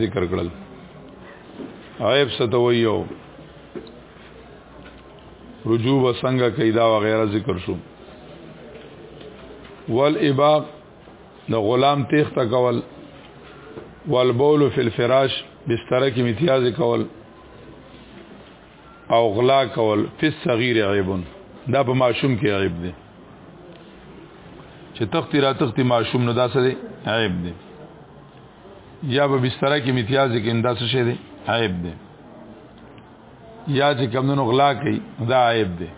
ذکر کړل عیب ستویو رجوع وسنګ کیدا وغیرہ ذکر شو والاباق د غلام تیخ تا کول والبول فی الفراش بستر کې امتیاز کول او غلا کول فی الصغیر عیب دا په ماشوم کې عیب دی چې تختی را تختی ماشوم نو دا څه دی عیب دی یا په بستر کې امتیاز کې انداز شې دي عیب دي یا چې کمونو غلا کوي دا عیب دي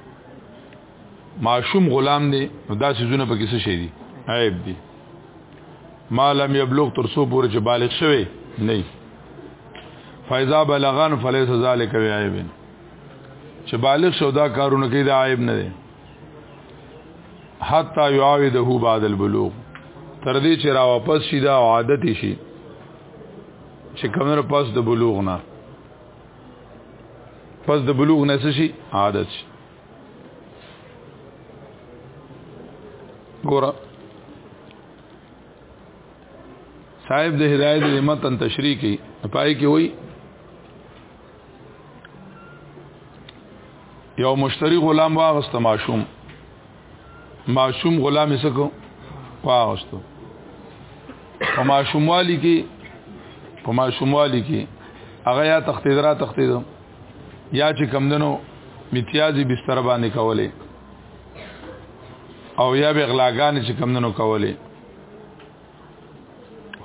معشوم غلام دي دا سيزونه په کیسه شې دي عیب دي ما لم يبلغ تر سو پورې چې بالغ شوی نه فایزا بلغان فلیس ذالک عیب چې بالغ شو دا کارونه کوي دا عیب نه دي حتا يعاوده بعد البلوغ تر دې چې را واپس شي دا عادت شي چې کمنو پس د بلوغ نه پس د بلوغ نه شي عادت شي ګوره صاحب د هدایت د متن تشریح کی پای کی وای یو مشتری غلام واغست ماشوم ماشوم غلام یې سکو واغستو په ماشوموالي کې په ماشوموالي کې هغه یا تختید را تختید یا چې کمدنو امتیازي بستر باندې کولې او یا به غلاګان چې کمدنو کولې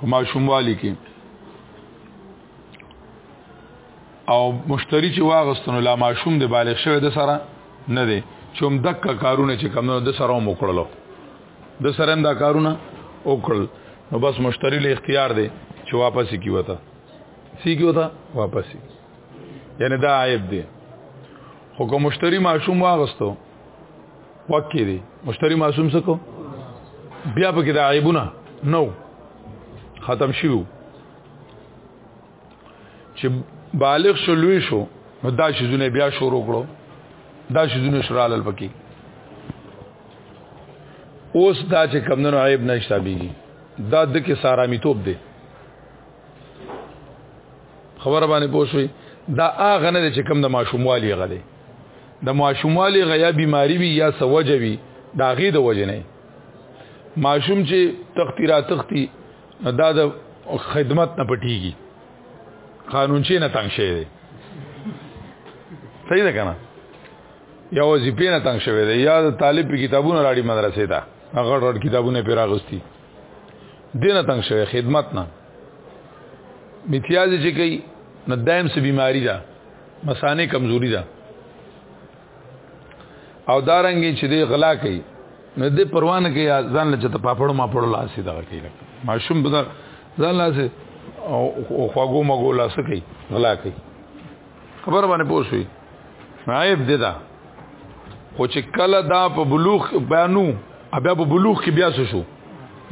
په ماشوموالي کې او مشتری چې واغستنو لا ماشوم د بالغ شوی د سره نه دی چې هم دک کارونه چې کمنو د سره هم وکړلو د سره هم دا کارونه وکړل نو بس مشتری له اختیار دی چې واپس کی وته سی کی وته واپس یعنی دا عیب دی خو کوم مشتری ماشوم واغستو وکی دی مشتری ماشوم سکو بیا پکې دا عیبونه نو ختم شیو چې بالغ شو لوی شو نو دا شیزونه بیا شروع کړو دا شیزونه شرالل پکې اوس دا چې کمندونو عیب نشته بیږي دا د کې سارامی توپ دی خبر باندې پوښوي دا هغه نه چې کم د ماشوموالي غلې د ماشوموالي غیا بیماری وی یا سوجوي دا غي د وجنه ماشوم چې تختی را تختی دا د خدمت نه پټیږي قانون چې نه تنگ شوی دی صحیح ده کنه یا وظیفه نه تنگ شوی دی یا د طالب په کتابونو راړي مدرسې ته هغه ډول کتابونه پیراغستی دینه تنگ شوی خدمت نه امتیاز چې کوي نه دایم سه بیماری ده مسانه کمزوري ده او دارنګي چې دی غلا کوي نو دې پروانه کې ځان له چته پاپړو ما پړو لاسي دغه کوي ماشوم به ځان لاسي او خواګو مګو لاس کوي غلا کوي خبر باندې پوښوي عیب دې دا خو چې کله دا په بلوغ بیانو بیا په بلوغ کې بیا شو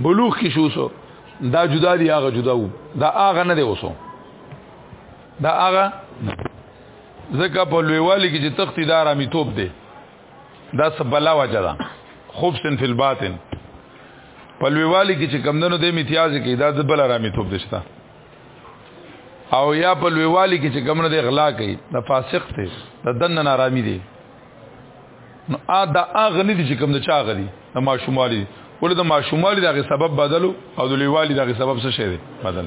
بلوغ کې شو سو دا جدا دی هغه جدا وو دا هغه نه دی وسو دا هغه ځکه په لویوالي کې چې تختی دا آرامي توپ دی دا سبلا وجه ده خبث فی الباطن په لویوالي کې چې کمندونو د امتیاز کې دا د بل آرامي توپ دشته او یا په لویوالي کې چې کمنه د اغلا کوي د فاسق ته د دن نه آرامي دی نو ا دا اغنی دي چې کوم د چا غدي د ماشوموالي ولې د ماشوموالي دغه سبب بدلو او د لیوالي دغه سبب څه شي بدل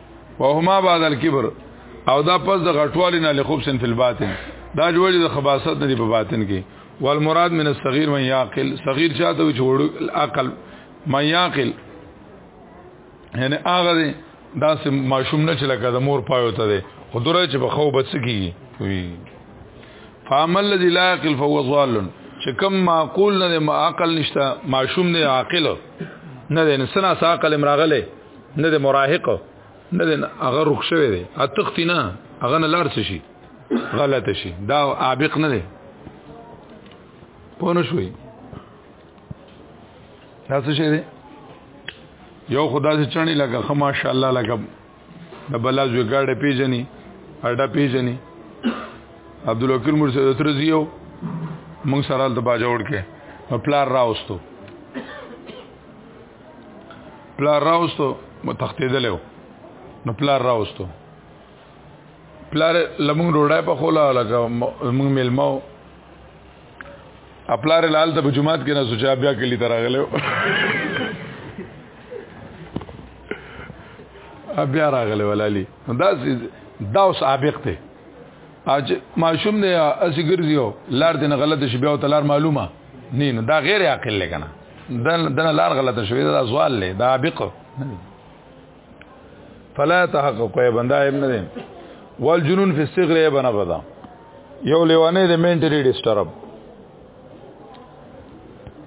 وهما بعد الكبر او دا پس د غټوالي نه لخوب سن فل باطن دا جوړي د خباست نه دی په باطن کې والمراد من الصغير من يعقل صغير چاته وي جوړ عقل من يعقل یعنی هغه دی دا سه ماشوم نه چې لکه د مور پایو ته دی خو دره چې په خو بچ کیږي وی فعمل الذي لا يعقل فهو ضال چې کم معقول نه ما عقل نشته ماشوم نه عاقل نه دی نسنا عقل امراغله نه د مراهق نه د هغه رخ شوی دی اتختی نه هغه نه لار شي غلط شي دا عابق نه دی پونه شوي دا څه شي دی یو خدا چې چانی لګه خو ماشاءالله لګه د بلاز وګړه پیجنې اډه پیجنې عبد الوکیل مرشد ترزیو موږ سره د باجوړ کې پلار راوستو پلار راوستو متختیدلو نو پلار راوستو پلار لمون روړای په خوله لګه موږ ملمو خپلار لال ته په جمعات کې نه سوچا بیا کلی تر غلو بیا راغله ولالي دا دا اوس سابق ته اج ماشوم نه اسی ګرځیو لار دې نه غلط شي بیا تلار معلومه نه نه دا غیر عاقل لګنه دن دن لار غلطه شوې دا زوال لې دا بق فلا تحقق کوي بندا ابن دې والجنون فی الصغر ابن ابدا یو لیوانه د مینټری ډیسټرب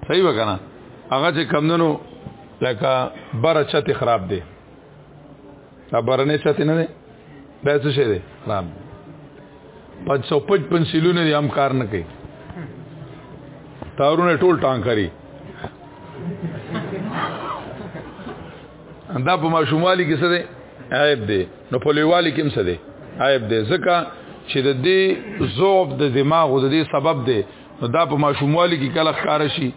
صحیح وکنه هغه چې کمندنو لکه بر چت خراب دی دا برنه چاته نه ده دا څه شه ده رام 555 سیلونه دي هم کار نه کوي تارونه ټول ټانګ کری دا په ماشوموالي کې څه ده عیب دی نو په لویوالي کې هم څه دی عیب دی ځکه چې د دې ضعف د دماغ او د دې سبب دی نو دا په ماشوموالي کې کله ښکار شي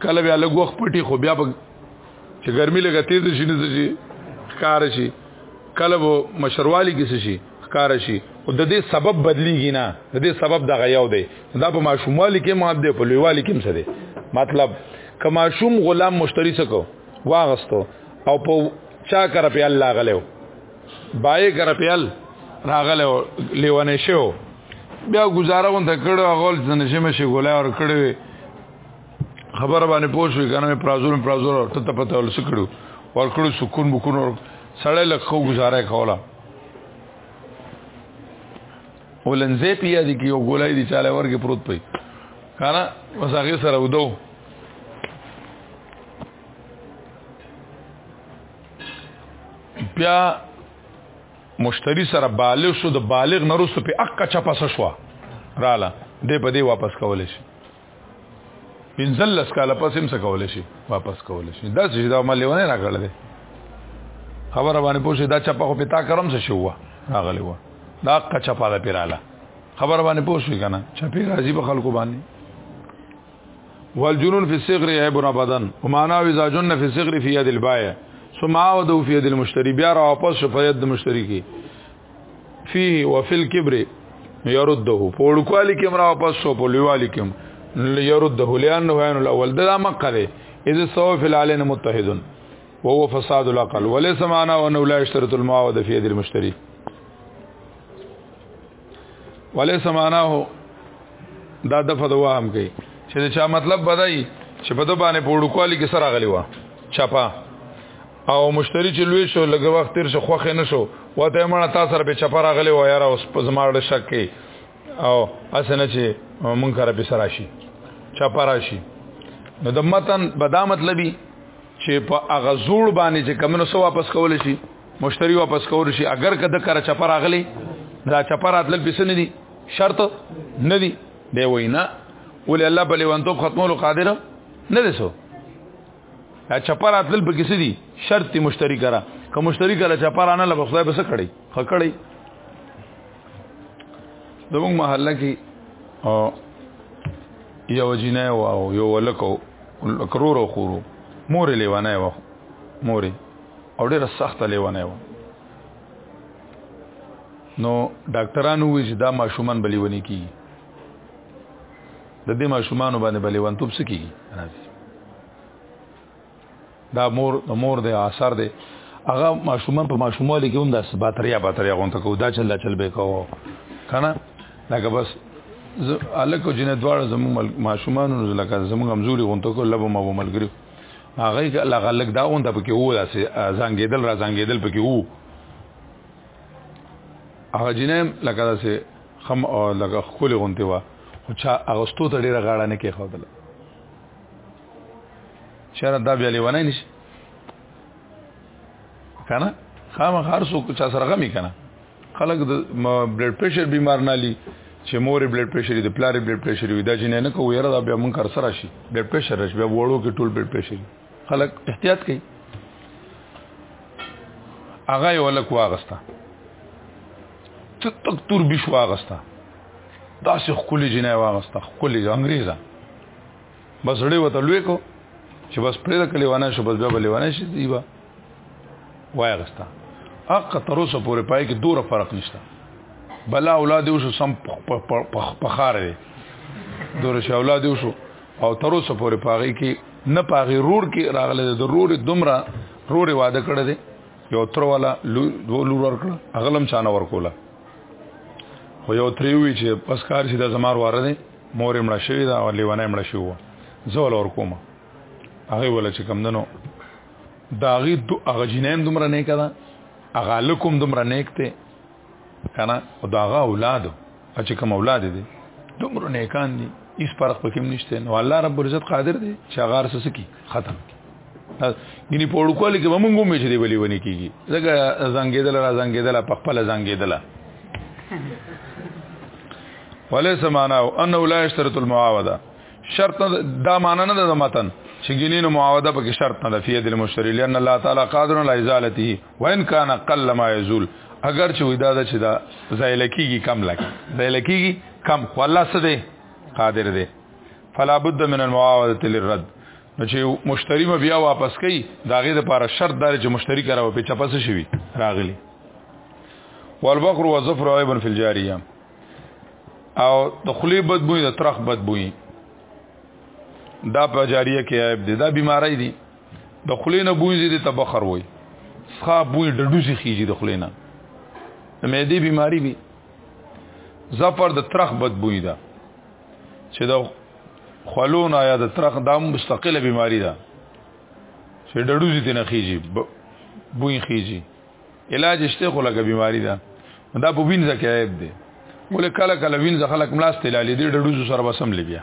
کله بیا لږ وخت پټي خو بیا به چې ګرمي لګه تیز شي نه شي ښکار شي کله به مشروالی کې شي ښکار شي او د دې سبب بدلیږي نه د دې سبب دغه یو دی دا په ماشوموالي کې مات دی په لویوالي کې هم څه دی مطلب که ماشوم غلام مشتری سکو واغستو او په چا کر په الله غلو بای کر په ال راغلو لیونه شو بیا گزاره غون ته کړو غول ځنه شمه شي ګولای ور کړو خبر باندې پوښوي کنه مې پرازور مې پرازور ته ته پته ول سکړو ورکړو سکون بکون ور سړی لکه گزاره کوله ولنځې پیا دي کې یو ګولای دي چاله ورګه پروت پي کنه وس هغه سره ودو بیا مشتری سره بالغ شو د بالغ نرسو په اقا چپاسه شو رااله دې په دې واپس کول شي پنځلس کال پس هم څه کول شي واپس کول شي دا چې دا مال ونه راغله ده خبره باندې پوښي دا چپه خو پتا کرم څه شو راغلی و دا کچا پاله پیراله خبره باندې پوښي کنه چپی راځي په خلکو باندې والجنون في الصغر عيب ابدا ومعناه اذا جن في الصغر في يد البائع ثم عاودوا في يد المشتري بیا را واپس شو په يد مشتري کې فيه وفي الكبر يرده پوړکوالی کې مرا واپس شو په لویوالی کې يرده لانه عين الاول دا مقه ده اذ سو في العلن متحد وهو فساد العقل وليس معنا انه لا يشترط المعاوده في يد المشتري وليس معناه دا دفه د وهم کوي چې دا چا مطلب بدای چې په د باندې پوړکوالی کې سره غلی و چپا او مشتری چې لوی شو لږ وخت تیر شو خوخه نشو وته مړه تاسو سره په چپره غلې و یاره اوس په زماړه شک کې او اسنه چې مونږ کرا به سره شي چپره شي نو د متن بدا مطلبي چې په هغه زوړ باندې چې کمنو سو واپس کول شي مشتری واپس کول شي اگر کده کرا چپر اغلی دا چپر اتل پیسې نه دي شرط نه دي دی وینا ول الله بلی وانتو ختمولو قادر نه دي سو دا چپر اتل په کسی دي شرط مشتری کرا که مشتری کرا چپر نه لبه خدای بس کړی خکړی دموږ محله کې یو جنای او یو ولکو کرور او خورو مور لیوانه و مور او ډیره سخت لیوانه و نو ډاکټرانو وی چې دا ماشومان بلیونی کی د دې ماشومان باندې بلې ونتوب سکی راځي دا مور د مور د اثر دی هغه ماشومان په ماشوموالي کې هم د باتریا باتریا غونته کو دا چل دا چل به کو کنه لکه بس الکو جن دواړه زمو ماشومان نو لکه زمو کمزوري غونته کو لبه ما ملګری هغه الله غلک دا غونته پکې وو داسې زنګېدل را زنګېدل پکې وو هغه جنې لکه داسې خم او لګه خولي غونتی وا خو چا اغستو ته ډیره غاړه نه کې خودله چیرې دا بیا لیوانه نشي کنه خامہ هر څوک چا سره غمی کنه خلک د بلډ پريشر بیمار نه لي چې مور بلډ پريشر دي پلار بلډ پريشر وي دا جنې نه کوي یاره دا بیا مونږ کار سره شي بلډ پريشر راشي بیا وړو کې ټول بلډ پريشر خلک احتیاط کوي هغه یو لک واغستا تک تور بش واغستا دا سه خپل جنای واغستا خپل انګریزا بس ډې وته لوي کو چې بس پرې د کلیوانه شو بس به لیوانه شي دیبا وای غستا اق تر اوسه پورې پای کې دوره فرق نشته بلا اولاد یو شو سم پخاره دوره شو اولاد یو شو او تر اوسه پورې پاږي کې نه پاغه رور کې راغله د رور دومره رور واده کړی دی یو تر والا دوه لور ورکړه اغلم چانه ورکوله خو یو تری وی چې پس کار شي د زمار واره دی مور مړه شوی دا او لیوانه مړه شو زول ور کوم هغه ولا چې کم دنو داغي دو هغه جنین دومره نه کړه هغه لکم دومره نیک ته کنه او دا غا اولاد چې کوم اولاد دي دومره نیکان دي هیڅ فرق پکې نشته نو الله رب العزت قادر دی چې هغه ارسس کی ختم کی ګینه په وړوکوالي کې موږ هم چې دی ولي ونی کیږي ځکه زنګیدل را زنګیدل په خپل زنګیدل وليس معنا انه لا يشترط المعاوده شرط دا معنا نه ده متن چې ګینه معاوده پکې شرط نه ده فيه د مشتری لئن الله تعالی قادر علی ازالته وان کان قل ما یزول اگر چې ودا ده چې دا زایل کیږي کم لګي زایل کیږي کم خو الله څه دی قادر دی فلا بد من المعاوده للرد نو چې مشتری ما بیا واپس کوي دا غي د لپاره شرط دار چې مشتری کرا په چپس شي راغلی والبقر وظفر عيب في الجاريه او د خلی بد بوی د ترخ بد بوی دا په جاریه کې عیب دي دا بیماری دي د خلینه بوی زی د تبخر وای څخه بوی ډډوسی خيږي د خلینه د معدې بیماری وي زفر د ترخ بد بوی ده چې د خلونه یا د ترخ دام مستقله بیماری ده چې ډډوسی ته نه خيږي بوی خيږي علاج شته خو لګه بیماری ده دا په وینځه کې عیب ده ولې کله کله وینځه خلک ملاست لالی دي ډډوزو سره بسم لګیا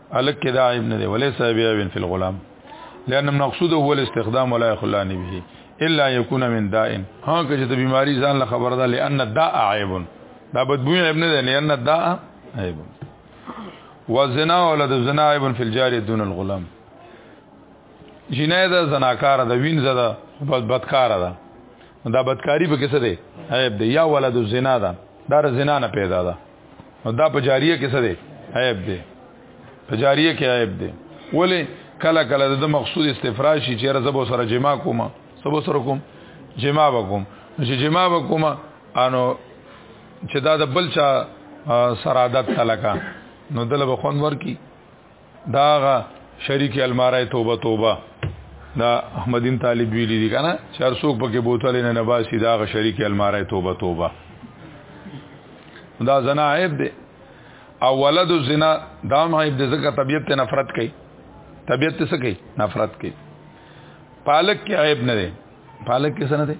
الک کې دا عیب نه دی ولې صاحب عیب فی الغلام لأن المقصود هو الاستخدام ولا يخلان به الا يكون من داء ها که چې بیماری ځان له خبر ده لأن الداء عیب دا بدبوی عیب نه دی لأن الداء عیب والزنا ولد الزنا عیب فی الجار دون الغلام جنای دا زناکار ده وین زده بد بدکار ده دا بدکاری په کیسه ده عیب ده یا ولد الزنا ده دا زنا نه پیدا ده نو دا په جاریه کې څه دی عیب دی په جاریه کې عیب دی ولی کله کله د مقصود استفراج شي چې رزبو سره جما کوم سبو سره کوم جما وکوم چې جما وکوم انو چې دا د بل چا سرادت تلکا نو دله بخون ورکی داغه شریک المارای توبه توبه دا احمدین طالب ویلی دی کنه چار څوک پکې بوتل نه نباسي داغه شریک المارای توبه توبه دا زنا عیب دی او ولد الزنا دا عیب دی ځکه طبیعت ته نفرت کوي طبیعت ته څه کوي نفرت کوي پالک کې عیب نه دی پالک کې څه نه دی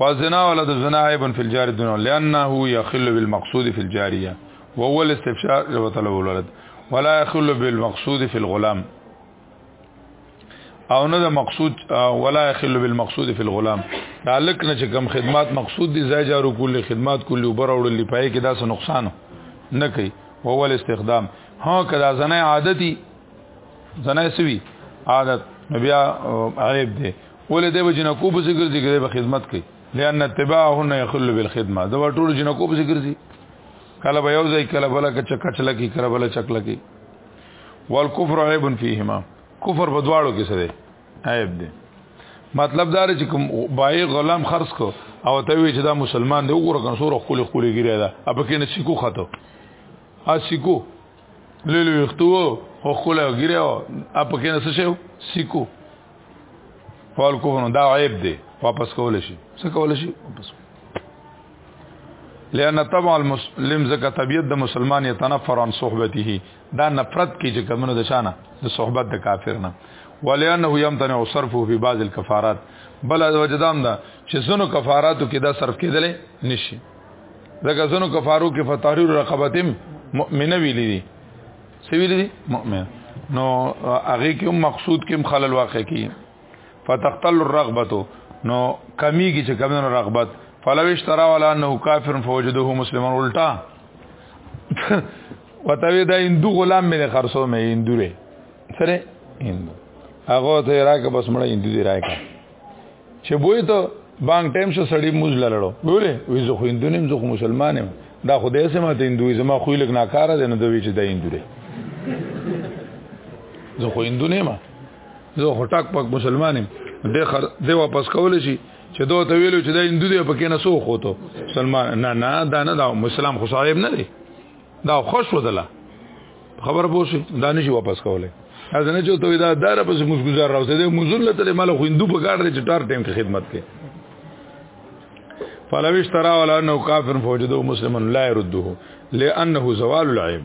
وزنا ولد الزنا عیب فی الجار دون لانه یخل بالمقصود فی الجاریه وهو الاستفشاء وطلب الولد ولا يخل بالمقصود في الغلام او نه د مقصود ولا يخل بالمقصود في الغلام دا لک نه چې کم خدمات مقصود دي زای جارو کول خدمات کول وبر اورل پای کې دا څه نقصان نه کوي وهو الاستخدام ها کدا زنه عادتي زنه سوي عادت بیا عیب دی ولې دی جنکو به ذکر دي کې به خدمت کوي لئن اتباعهن يخل بالخدمه دا ټول جنکو به ذکر دي کله به یو ځای کله بل کې چکچله کې کله بل چکله کې والکفر عیب فیهما کفر په دواړو کې څه دی عیب دی مطلب دا چې کوم بای غلام خرڅ کو او ته وی چې دا مسلمان دی وګوره کنه سور خولي خولي ګیره ده اب کې نه سکو خاطو ا سکو لیلو وختو او خوله ګیره اب کې نه څه شو سکو فال کوو دا عیب دی واپس کول شي څه کول شي واپس لئن طبع المسلم زکه طبيعت د مسلمان يتنفر عن صحبته دا نفرت کی چې کومه د شانه د صحبت د کافر نه ولانه يمتنع صرفه في بعض الكفارات بل وجدام دا چې زونو کفاراتو کې دا صرف کېدل نشي ځکه زونو کفارو کې فتحرير رقبتم مؤمنه ویلې دي سویلې دي مؤمن نو هغه کې مقصود کې خلل واقع کی فتختل الرغبتو نو کمیږي چې کمنو رغبت فلو اشترا ولا انه کافر فوجده مسلما الټا وتوی دا هندو غلام مې خرڅو مې هندو لري سره هندو هغه ته راکه بس مړ هندو دی راکه چې بوې ته بانګ ټیم شو سړی موز لړړو ګوره وې زه خو هندو نیم زه خو مسلمان یم دا خو دې سم ته هندوې زما خو لګ ناکاره ده نه دوی چې دا هندو دی زه خو هندو نه ما زه خو ټاک پک مسلمان یم د خر د واپس کول شي چې دوه ته ویلو چې دا هندو دی په کې نه سو خو ته مسلمان نه نه دا نه دا مسلمان خو صاحب نه دی دا خوش ودله خبر پوسی دا نشي واپس کولای از نه چې ته دا دار پس موږ گزار راوته دې مزل ته مال خو هندو په کار دې چې ټار ټیم کې خدمت کې فلوش ترا ولا انه کافر فوجدو مسلمان لا يرده لانه زوال العيب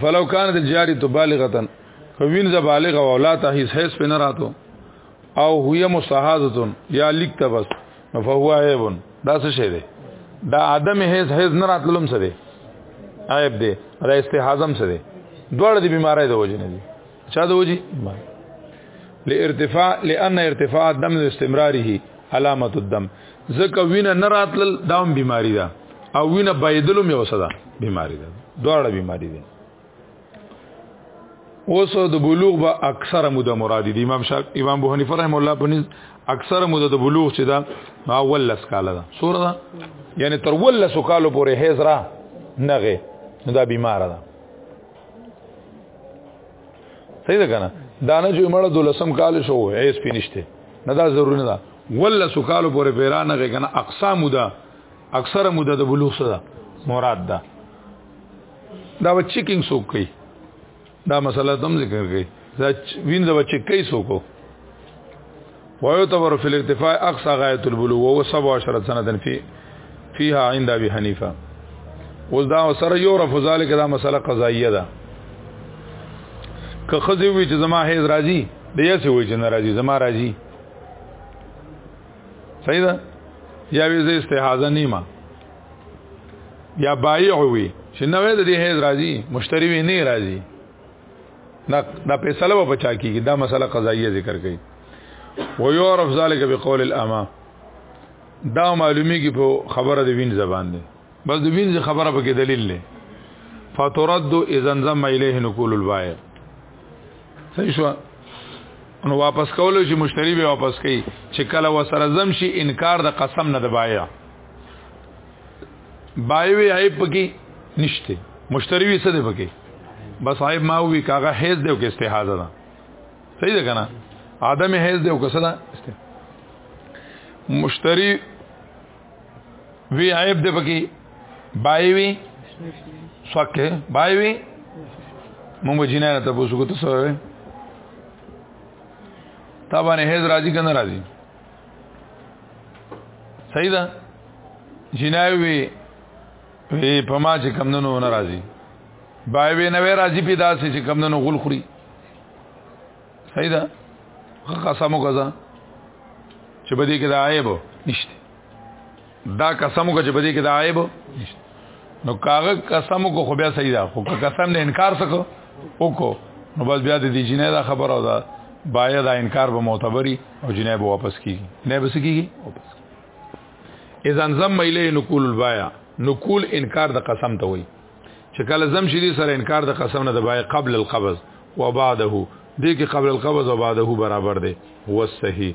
فلو كانت الجاريه بالغه کوین ز بالغه او لا ته هیڅ هیڅ پنه راتو او هي مستحاضه یا لیکت بس فهو عیب دا څه شی دی دا عدم هیڅ هیڅ نه راتلم څه دی عیب دی دا استحاضم څه دی دوړ دی بیماری د وجه نه دی چا د وجي لارتفاع لان ارتفاع الدم استمراره علامه الدم زکه وینه نه راتل دام بیماری ده دا. او وینه بایدلو مې وسدا بیماری ده دواړه بیماری ده اوس د بلوغ به اکثره موده مراد دي امام شاف امام ابو حنیفه رحم الله بنز اکثره موده د بلوغ چې دا اول لس کال ده سوره ده یعنی تر ول لس کال پورې هیز را نغه دا بیمار ده صحیح ده کنه دا نه چې مړه دولسم کال شو ایس پینشته نه دا ضروري نه ده ولا سکالو پورې پیرانه کې کنه اقصا موده اکثره موده د بلوغ سره مراد ده دا و چیکینګ سو کوي دا مسله تم ذکر کوي دا وین دا چیک کوي سو کو ويعتبر في الارتفاع اقصى غايه البلوغ وهو 17 سنه في فيها عند ابي حنيفه اوس دا سره یو رف ذالک دا مسله قضاییه ده که خزی وی چې زما هیز راځي د یې څه وی چې ناراضي زما راځي صحیح ده یا وی زه استحاضه نیمه یا بایع وی چې نوې د دې هیز راځي مشتری وی نه راځي دا دا فیصله به بچا کیږي دا مسله قضایه ذکر کړي و یعرف ذلک بقول الاما دا معلومی کی په خبره د وین زبان دی بس د وین خبره به کې دلیل نه فترد اذا زم الیه نقول البائع صحیح شو نو واپس کولو چې مشتری به واپس کوي چې کله وسره زم شي انکار د قسم نه د بایع بایوی عیب پکې نشته مشتری وی څه دی پکې بس عیب ما وی کاغه حیز دی او کې استحاضه ده صحیح ده کنه عدم حیز دی او کسه ده مشتری وی عیب دی پکې بایوی سوکه بایوی مونږ جنایت ته پوسو کو ته سوې تا باندې هیز راځي کنه راځي صحیح ده جناوي په ما چې کمندونو ناراضي بای وی نه راضي په داسې چې کمندونو غول خوري صحیح ده قسمو قضا چې بده کې دا عیب نشته دا قسم کو چې بده کې دا عیب نو کاغه قسم کو خو بیا صحیح ده خو قسم نه انکار سکو وکړو نو بس بیا د دې جنې دا خبر او دا باید دا انکار به معتبري او جنې به واپس کیږي نه به سکیږي واپس اذا زم الیه نقول البایا نقول انکار د قسم ته وایي چې کله زم شری سره انکار د قسم نه د بای قبل القبض و بعده دې کې قبل القبض او بعده برابر دی هو صحیح